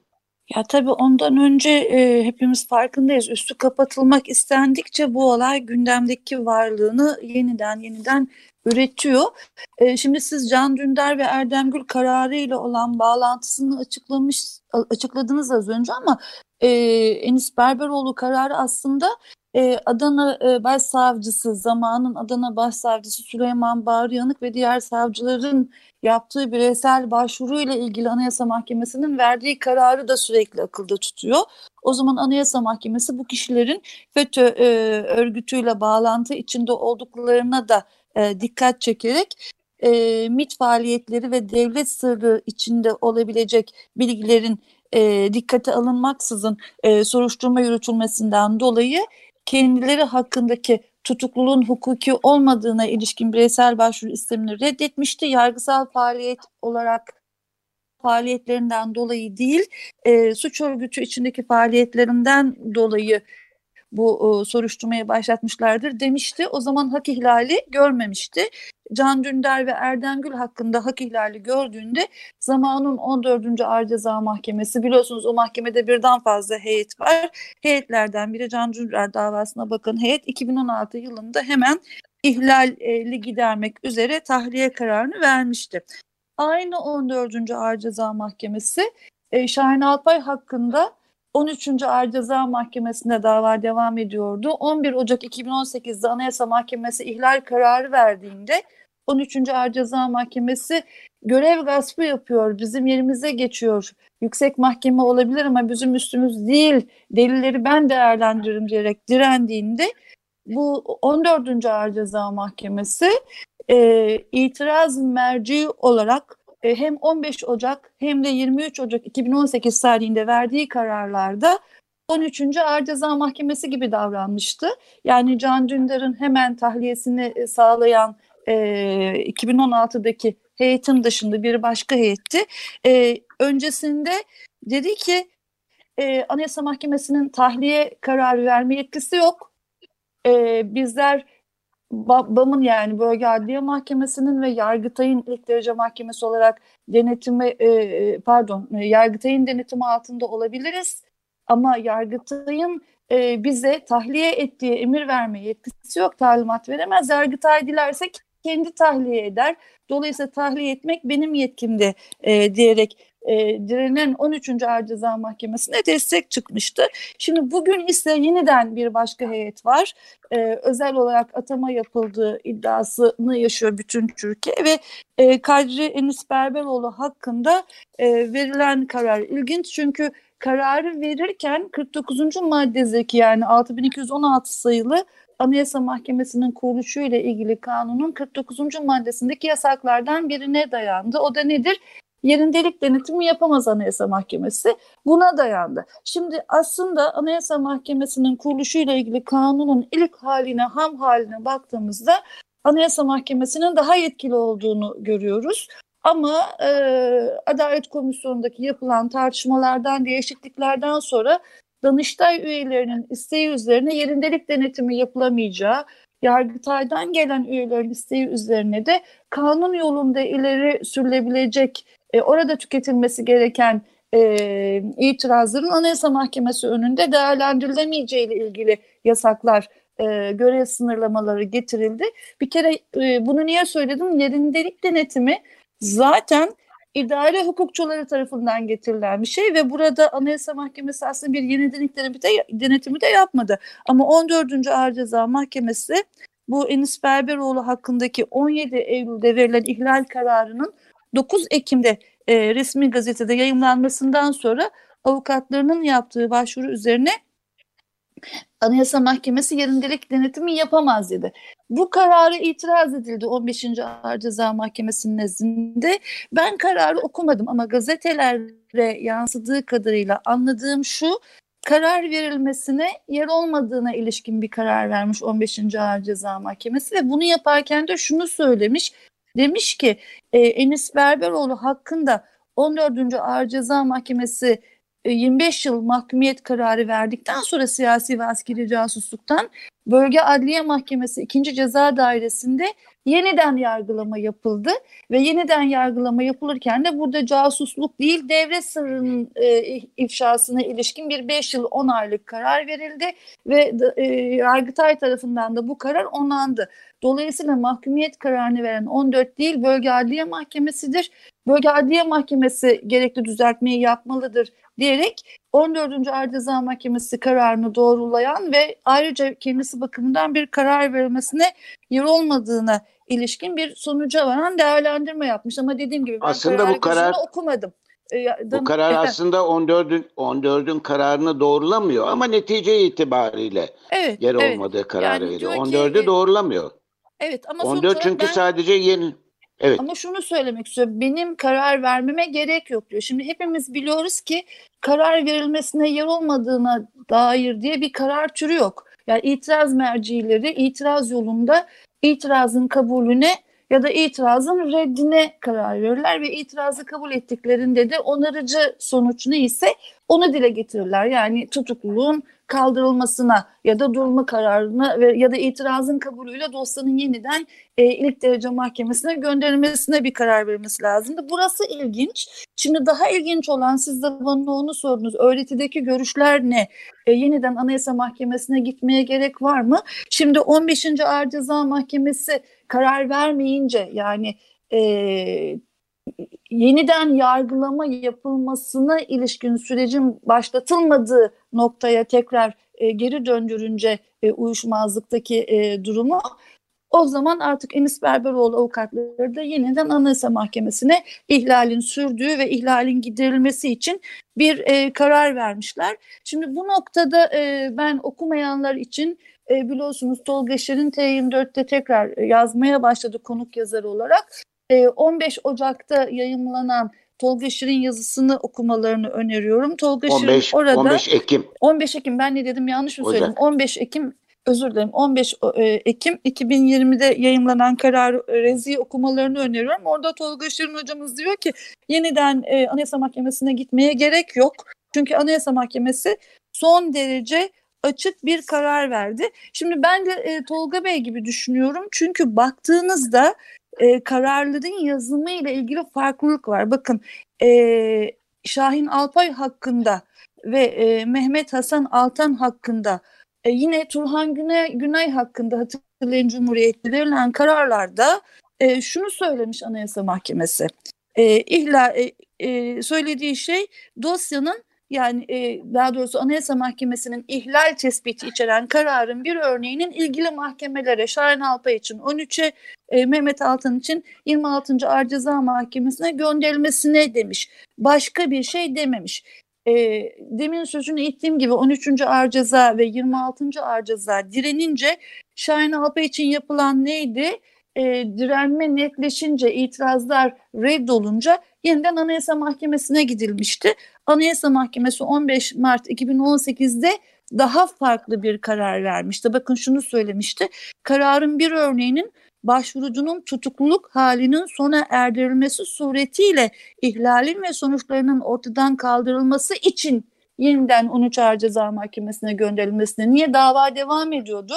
Ya tabii ondan önce e, hepimiz farkındayız. Üstü kapatılmak istendikçe bu olay gündemdeki varlığını yeniden yeniden üretiyor. E, şimdi siz Can Dündar ve Erdem Gül kararı ile olan bağlantısını açıklamış açıkladınız az önce ama e, Enis Berberoğlu kararı aslında e, Adana e, Başsavcısı zamanın Adana Başsavcısı Süleyman Bağrıyanık ve diğer savcıların yaptığı bireysel başvuru ile ilgili Anayasa Mahkemesi'nin verdiği kararı da sürekli akılda tutuyor. O zaman Anayasa Mahkemesi bu kişilerin FETÖ e, örgütüyle bağlantı içinde olduklarına da e, dikkat çekerek MIT faaliyetleri ve devlet sırrı içinde olabilecek bilgilerin e, dikkate alınmaksızın e, soruşturma yürütülmesinden dolayı kendileri hakkındaki tutukluluğun hukuki olmadığına ilişkin bireysel başvuru istemini reddetmişti. Yargısal faaliyet olarak faaliyetlerinden dolayı değil, e, suç örgütü içindeki faaliyetlerinden dolayı bu e, soruşturmayı başlatmışlardır demişti. O zaman hak ihlali görmemişti. Can Dündar ve Erdem Gül hakkında hak ihlali gördüğünde zamanın 14. Ağır Ceza Mahkemesi biliyorsunuz o mahkemede birden fazla heyet var. Heyetlerden biri Can Dündar davasına bakın heyet 2016 yılında hemen ihlali gidermek üzere tahliye kararını vermişti. Aynı 14. Ağır Ceza Mahkemesi e, Şahin Alpay hakkında 13. Ağır Ceza Mahkemesi'nde dava devam ediyordu. 11 Ocak 2018'de Anayasa Mahkemesi ihlal kararı verdiğinde 13. Ağır Ceza Mahkemesi görev gaspı yapıyor, bizim yerimize geçiyor. Yüksek mahkeme olabilir ama bizim üstümüz değil, delilleri ben değerlendiririm diyerek direndiğinde bu 14. Ağır Ceza Mahkemesi e, itiraz merci olarak e, hem 15 Ocak hem de 23 Ocak 2018 tarihinde verdiği kararlarda 13. Ağır Ceza Mahkemesi gibi davranmıştı. Yani Can Dündar'ın hemen tahliyesini e, sağlayan e, 2016'daki heyetin dışında bir başka heyetti. E, öncesinde dedi ki e, Anayasa Mahkemesi'nin tahliye kararı verme yetkisi yok. E, bizler BAM'ın yani Bölge Adliye Mahkemesi'nin ve Yargıtay'ın ilk derece mahkemesi olarak denetimi e, e, pardon e, Yargıtay'ın denetimi altında olabiliriz ama Yargıtay'ın bize tahliye ettiği emir verme yetkisi yok talimat veremez. Yargıtay dilerse kendi tahliye eder. Dolayısıyla tahliye etmek benim yetkimde diyerek e, direnen 13. Ağır Ceza Mahkemesi'ne destek çıkmıştı. Şimdi bugün ise yeniden bir başka heyet var. E, özel olarak atama yapıldığı iddiasını yaşıyor bütün Türkiye ve e, Kadri Enis Berberoğlu hakkında e, verilen karar ilginç çünkü kararı verirken 49. maddedeki yani 6216 sayılı Anayasa Mahkemesi'nin kuruluşu ile ilgili kanunun 49. maddesindeki yasaklardan birine dayandı. O da nedir? Yerindelik denetimi yapamaz Anayasa Mahkemesi. Buna dayandı. Şimdi aslında Anayasa Mahkemesi'nin kuruluşuyla ilgili kanunun ilk haline, ham haline baktığımızda Anayasa Mahkemesi'nin daha yetkili olduğunu görüyoruz. Ama e, Adalet Komisyonu'ndaki yapılan tartışmalardan, değişikliklerden sonra Danıştay üyelerinin isteği üzerine yerindelik denetimi yapılamayacağı, Yargıtay'dan gelen üyelerin isteği üzerine de kanun yolunda ileri sürülebilecek, e, orada tüketilmesi gereken e, itirazların Anayasa Mahkemesi önünde değerlendirilemeyeceği ile ilgili yasaklar, e, görev sınırlamaları getirildi. Bir kere e, bunu niye söyledim? Yerindelik denetimi zaten idare hukukçuları tarafından getirilen bir şey ve burada Anayasa Mahkemesi aslında bir yenilik denetimi de yapmadı. Ama 14. Ağır Ceza Mahkemesi bu Enis Berberoğlu hakkındaki 17 Eylül'de verilen ihlal kararının 9 Ekim'de e, resmi gazetede yayınlanmasından sonra avukatlarının yaptığı başvuru üzerine Anayasa Mahkemesi yerindelik denetimi yapamaz dedi. Bu kararı itiraz edildi 15. Ağır Ceza Mahkemesi'nin nezdinde. Ben kararı okumadım ama gazetelere yansıdığı kadarıyla anladığım şu karar verilmesine yer olmadığına ilişkin bir karar vermiş 15. Ağır Ceza Mahkemesi ve bunu yaparken de şunu söylemiş. Demiş ki e, Enis Berberoğlu hakkında 14. Ağır Ceza Mahkemesi 25 e, yıl mahkumiyet kararı verdikten sonra siyasi ve askeri casusluktan Bölge Adliye Mahkemesi 2. Ceza Dairesi'nde yeniden yargılama yapıldı ve yeniden yargılama yapılırken de burada casusluk değil devlet sırrının e, ifşasına ilişkin bir 5 yıl 10 aylık karar verildi ve e, Yargıtay tarafından da bu karar onandı. Dolayısıyla mahkumiyet kararını veren 14 değil Bölge Adliye Mahkemesi'dir. Bölge Adliye Mahkemesi gerekli düzeltmeyi yapmalıdır diyerek 14. Ağır Ceza Mahkemesi kararını doğrulayan ve ayrıca kendisi bakımından bir karar verilmesine yer olmadığına ilişkin bir sonuca varan değerlendirme yapmış. Ama dediğim gibi ben aslında bu karar okumadım. Ee, bu karar efendim. aslında 14'ün 14'ün kararını doğrulamıyor ama netice itibariyle evet, yer evet. olmadığı kararı yani veriyor. 14'ü doğrulamıyor. Evet ama 14 çünkü ben... sadece yeni Evet. Ama şunu söylemek istiyorum. Benim karar vermeme gerek yok diyor. Şimdi hepimiz biliyoruz ki karar verilmesine yer olmadığına dair diye bir karar türü yok. Yani itiraz mercileri itiraz yolunda itirazın kabulüne ya da itirazın reddine karar verirler ve itirazı kabul ettiklerinde de onarıcı sonuç neyse onu dile getirirler. Yani tutukluluğun kaldırılmasına ya da durma kararına ve ya da itirazın kabulüyle dosyanın yeniden e, ilk derece mahkemesine gönderilmesine bir karar verilmesi lazımdı. Burası ilginç. Şimdi daha ilginç olan siz de bana onu sordunuz. Öğretideki görüşler ne? E, yeniden Anayasa Mahkemesi'ne gitmeye gerek var mı? Şimdi 15. Ağır Ceza Mahkemesi karar vermeyince yani e, yeniden yargılama yapılmasına ilişkin sürecin başlatılmadığı noktaya tekrar e, geri döndürünce e, uyuşmazlıktaki e, durumu o zaman artık Enis Berberoğlu avukatları da yeniden Anayasa Mahkemesi'ne ihlalin sürdüğü ve ihlalin giderilmesi için bir e, karar vermişler. Şimdi bu noktada e, ben okumayanlar için e, biliyorsunuz Tolga Şirin T24'te tekrar yazmaya başladı konuk yazarı olarak. 15 ee, Ocak'ta yayımlanan Tolga Şirin yazısını okumalarını öneriyorum. Tolga 15, Şirin orada 15 Ekim. 15 Ekim ben ne dedim yanlış mı Ocak. söyledim? 15 Ekim özür dilerim 15 e, Ekim 2020'de yayımlanan karar e, rezi okumalarını öneriyorum. Orada Tolga Şirin hocamız diyor ki yeniden e, Anayasa Mahkemesi'ne gitmeye gerek yok. Çünkü Anayasa Mahkemesi son derece açık bir karar verdi. Şimdi ben de e, Tolga Bey gibi düşünüyorum. Çünkü baktığınızda e, kararların yazımı ile ilgili farklılık var. Bakın e, Şahin Alpay hakkında ve e, Mehmet Hasan Altan hakkında e, yine Turhan Güney, Güney hakkında hatırlayın Cumhuriyet'te verilen kararlarda e, şunu söylemiş Anayasa Mahkemesi. E, ihla, e, e, söylediği şey dosyanın yani e, daha doğrusu Anayasa Mahkemesi'nin ihlal tespiti içeren kararın bir örneğinin ilgili mahkemelere Şahin Alpay için 13'e e, Mehmet Altan için 26. Ağır Ceza Mahkemesi'ne gönderilmesine demiş. Başka bir şey dememiş. E, demin sözünü ettiğim gibi 13. Ağır Ceza ve 26. Ağır Ceza direnince Şahin Alpay için yapılan neydi? e, direnme netleşince, itirazlar reddolunca yeniden Anayasa Mahkemesi'ne gidilmişti. Anayasa Mahkemesi 15 Mart 2018'de daha farklı bir karar vermişti. Bakın şunu söylemişti. Kararın bir örneğinin başvurucunun tutukluluk halinin sona erdirilmesi suretiyle ihlalin ve sonuçlarının ortadan kaldırılması için yeniden 13 Ağır Ceza Mahkemesi'ne gönderilmesine. Niye dava devam ediyordu?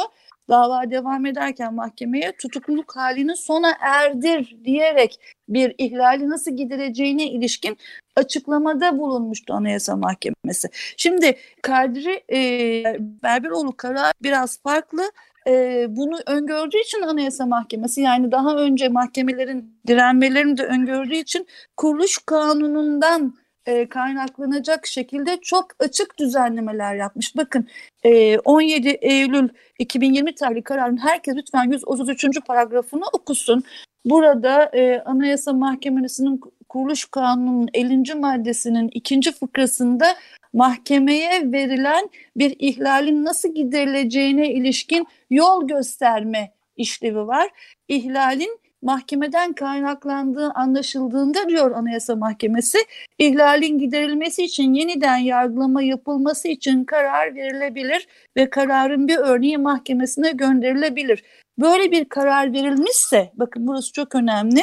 Dava devam ederken mahkemeye tutukluluk halini sona erdir diyerek bir ihlali nasıl gidereceğine ilişkin açıklamada bulunmuştu Anayasa Mahkemesi. Şimdi Kadri e, Berberoğlu karar biraz farklı e, bunu öngördüğü için Anayasa Mahkemesi yani daha önce mahkemelerin direnmelerini de öngördüğü için kuruluş kanunundan e, kaynaklanacak şekilde çok açık düzenlemeler yapmış. Bakın e, 17 Eylül 2020 tarihli kararın herkes lütfen 133. paragrafını okusun. Burada e, Anayasa Mahkemesi'nin kuruluş kanunun 50. maddesinin ikinci fıkrasında mahkemeye verilen bir ihlalin nasıl giderileceğine ilişkin yol gösterme işlevi var. İhlalin mahkemeden kaynaklandığı anlaşıldığında diyor Anayasa Mahkemesi, ihlalin giderilmesi için yeniden yargılama yapılması için karar verilebilir ve kararın bir örneği mahkemesine gönderilebilir. Böyle bir karar verilmişse, bakın burası çok önemli,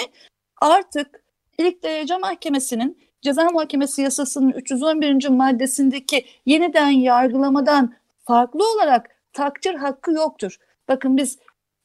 artık ilk derece mahkemesinin Ceza Muhakemesi Yasası'nın 311. maddesindeki yeniden yargılamadan farklı olarak takdir hakkı yoktur. Bakın biz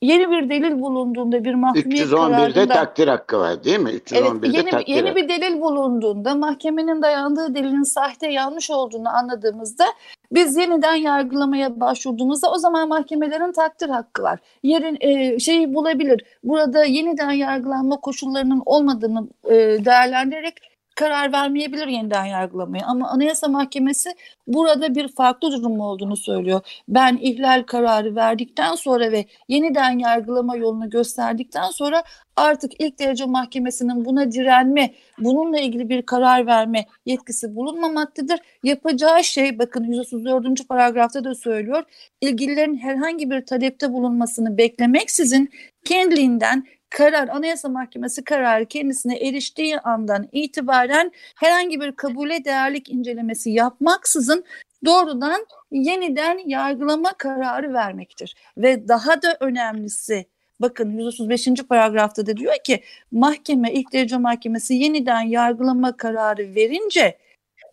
yeni bir delil bulunduğunda bir mahkemiyet 311'de kararında... takdir hakkı var değil mi? 311'de evet, yeni, takdir yeni bir delil bulunduğunda mahkemenin dayandığı delilin sahte yanlış olduğunu anladığımızda biz yeniden yargılamaya başvurduğumuzda o zaman mahkemelerin takdir hakkı var. Yerin e, şeyi bulabilir. Burada yeniden yargılanma koşullarının olmadığını e, değerlendirerek karar vermeyebilir yeniden yargılamaya ama Anayasa Mahkemesi burada bir farklı durum olduğunu söylüyor. Ben ihlal kararı verdikten sonra ve yeniden yargılama yolunu gösterdikten sonra artık ilk derece mahkemesinin buna direnme, bununla ilgili bir karar verme yetkisi bulunmamaktadır. Yapacağı şey bakın 134. paragrafta da söylüyor. ilgililerin herhangi bir talepte bulunmasını beklemeksizin kendiliğinden karar Anayasa Mahkemesi kararı kendisine eriştiği andan itibaren herhangi bir kabule değerlik incelemesi yapmaksızın doğrudan yeniden yargılama kararı vermektir. Ve daha da önemlisi bakın 135. paragrafta da diyor ki mahkeme ilk derece mahkemesi yeniden yargılama kararı verince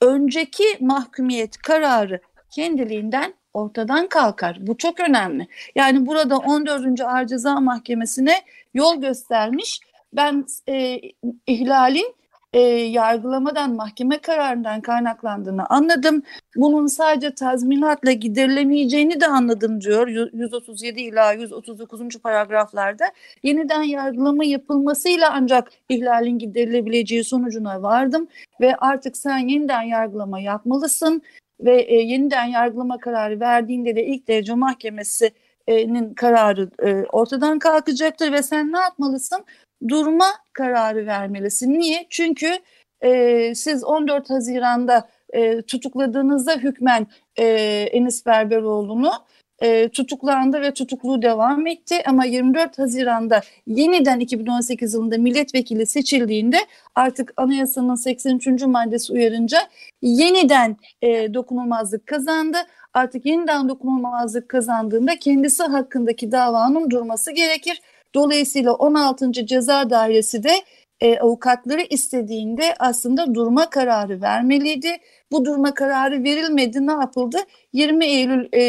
önceki mahkumiyet kararı kendiliğinden ortadan kalkar. Bu çok önemli. Yani burada 14. Ağır Ceza Mahkemesi'ne yol göstermiş. Ben e, ihlalin e, yargılamadan mahkeme kararından kaynaklandığını anladım. Bunun sadece tazminatla giderilemeyeceğini de anladım diyor 137 ila 139. paragraflarda. Yeniden yargılama yapılmasıyla ancak ihlalin giderilebileceği sonucuna vardım ve artık sen yeniden yargılama yapmalısın ve e, yeniden yargılama kararı verdiğinde de ilk derece mahkemesinin kararı e, ortadan kalkacaktır ve sen ne yapmalısın? Durma kararı vermelisin. Niye? Çünkü e, siz 14 Haziran'da e, tutukladığınızda hükmen e, Enis Berberoğlu'nu e, tutuklandı ve tutukluğu devam etti. Ama 24 Haziran'da yeniden 2018 yılında milletvekili seçildiğinde artık anayasanın 83. maddesi uyarınca yeniden e, dokunulmazlık kazandı. Artık yeniden dokunulmazlık kazandığında kendisi hakkındaki davanın durması gerekir. Dolayısıyla 16. Ceza Dairesi de e, avukatları istediğinde aslında durma kararı vermeliydi. Bu durma kararı verilmedi. Ne yapıldı? 20 Eylül e,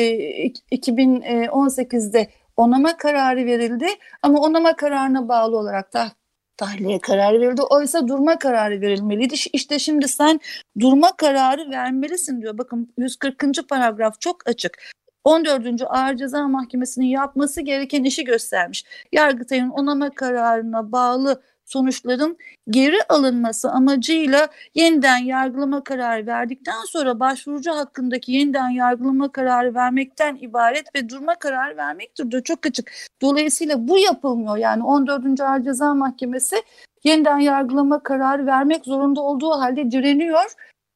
2018'de onama kararı verildi ama onama kararına bağlı olarak da tahliye kararı verildi. Oysa durma kararı verilmeliydi. İşte şimdi sen durma kararı vermelisin diyor. Bakın 140. paragraf çok açık. 14. Ağır Ceza Mahkemesi'nin yapması gereken işi göstermiş. Yargıtay'ın onama kararına bağlı sonuçların geri alınması amacıyla yeniden yargılama kararı verdikten sonra başvurucu hakkındaki yeniden yargılama kararı vermekten ibaret ve durma kararı vermektir diyor. Çok açık. Dolayısıyla bu yapılmıyor. Yani 14. Ağır Ceza Mahkemesi yeniden yargılama kararı vermek zorunda olduğu halde direniyor.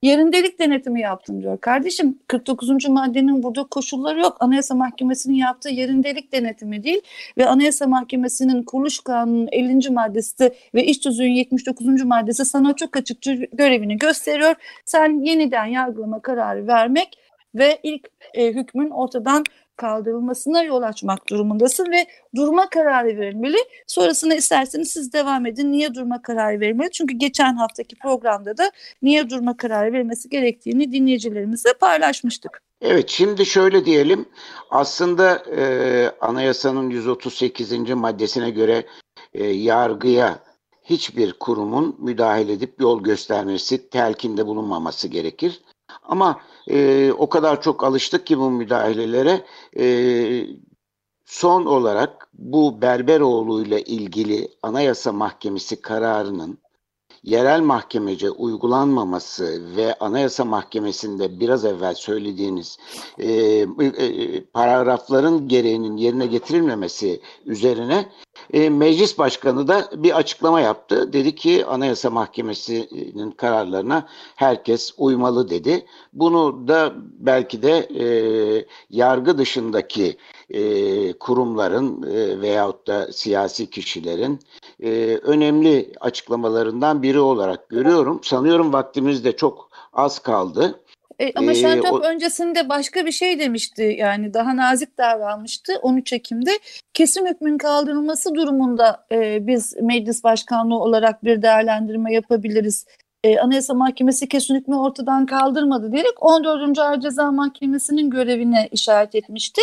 Yerindelik denetimi yaptım diyor. Kardeşim 49. maddenin burada koşulları yok. Anayasa Mahkemesi'nin yaptığı yerindelik denetimi değil ve Anayasa Mahkemesi'nin kuruluş kanunun 50. maddesi ve iş tüzüğün 79. maddesi sana çok açıkça görevini gösteriyor. Sen yeniden yargılama kararı vermek ve ilk e, hükmün ortadan kaldırılmasına yol açmak durumundasın ve durma kararı verilmeli. Sonrasında isterseniz siz devam edin. Niye durma kararı verilmeli? Çünkü geçen haftaki programda da niye durma kararı verilmesi gerektiğini dinleyicilerimizle paylaşmıştık. Evet şimdi şöyle diyelim aslında e, anayasanın 138. maddesine göre e, yargıya hiçbir kurumun müdahale edip yol göstermesi, telkinde bulunmaması gerekir. Ama e, o kadar çok alıştık ki bu müdahalelere. E, son olarak bu Berberoğlu ile ilgili Anayasa Mahkemesi kararının yerel mahkemece uygulanmaması ve Anayasa Mahkemesi'nde biraz evvel söylediğiniz e, e, paragrafların gereğinin yerine getirilmemesi üzerine e, meclis başkanı da bir açıklama yaptı. Dedi ki Anayasa Mahkemesi'nin kararlarına herkes uymalı dedi. Bunu da belki de e, yargı dışındaki e, kurumların e, veyahut da siyasi kişilerin e, önemli açıklamalarından biri olarak görüyorum. Sanıyorum vaktimiz de çok az kaldı. E, ama ee, Şentop o... öncesinde başka bir şey demişti yani daha nazik davranmıştı 13 Ekim'de kesin hükmün kaldırılması durumunda e, biz meclis başkanlığı olarak bir değerlendirme yapabiliriz. E, Anayasa Mahkemesi kesin hükmü ortadan kaldırmadı diyerek 14. Ağır Ceza Mahkemesi'nin görevine işaret etmişti.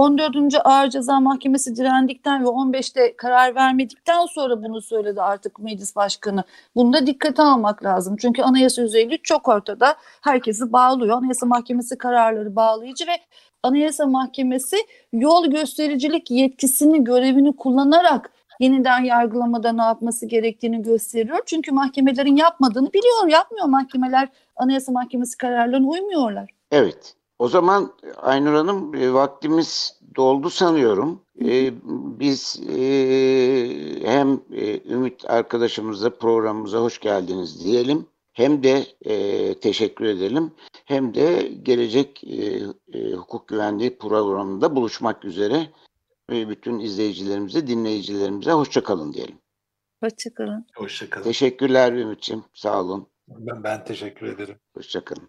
14. Ağır Ceza Mahkemesi direndikten ve 15'te karar vermedikten sonra bunu söyledi artık meclis başkanı. Bunu da dikkate almak lazım. Çünkü anayasa yüzeyli çok ortada. Herkesi bağlıyor. Anayasa Mahkemesi kararları bağlayıcı ve Anayasa Mahkemesi yol göstericilik yetkisini, görevini kullanarak yeniden yargılamada ne yapması gerektiğini gösteriyor. Çünkü mahkemelerin yapmadığını biliyor. Yapmıyor mahkemeler. Anayasa Mahkemesi kararlarına uymuyorlar. Evet. O zaman Aynur Hanım e, vaktimiz doldu sanıyorum. E, biz e, hem Ümit arkadaşımıza programımıza hoş geldiniz diyelim. Hem de teşekkür edelim. Hem de gelecek hukuk güvenliği programında buluşmak üzere bütün izleyicilerimize, dinleyicilerimize hoşçakalın diyelim. Hoşçakalın. Hoşçakalın. Teşekkürler Ümit'ciğim. Sağ olun. Ben, ben teşekkür ederim. Hoşçakalın.